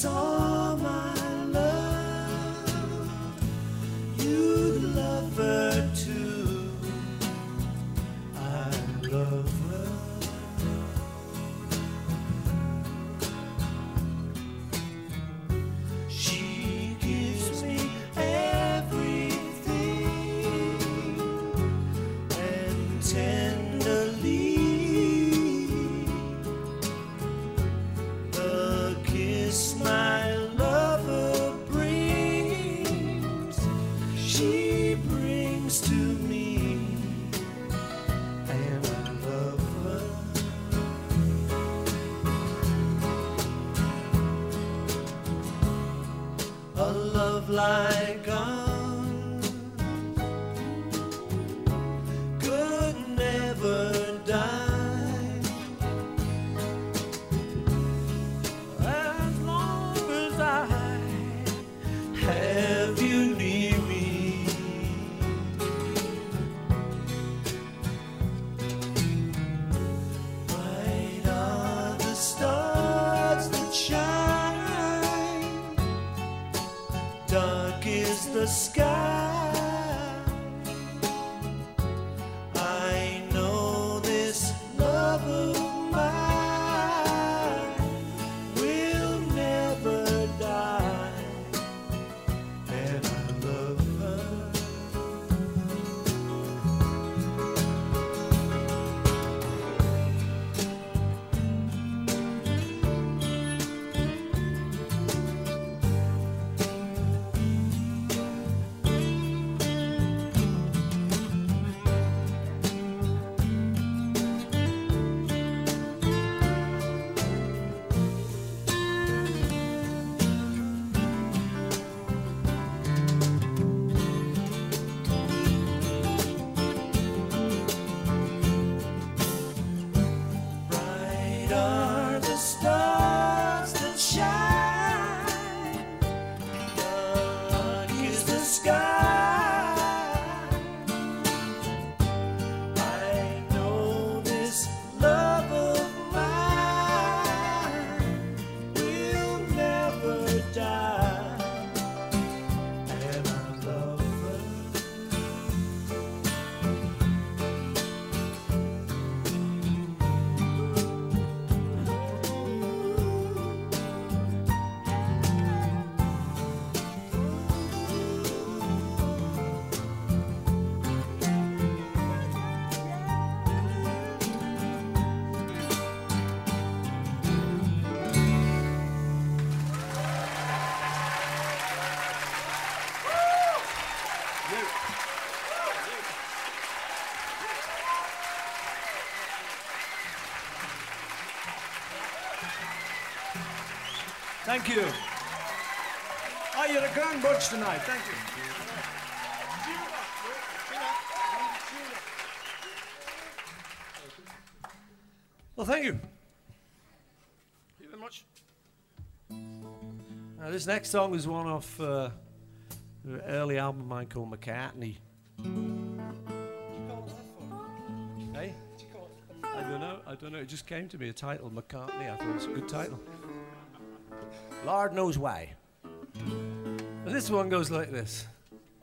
saw like ours could never die. As long as I have you dark is the sky. Thank you. Oh, you're a grand bunch tonight. Thank you. Well, thank you. Thank you very much. Now, this next song is one off uh, an early album of mine called McCartney. Hey? I don't know. I don't know. It just came to me a title, McCartney. I thought it's a good title. Lord knows why. And this one goes like this.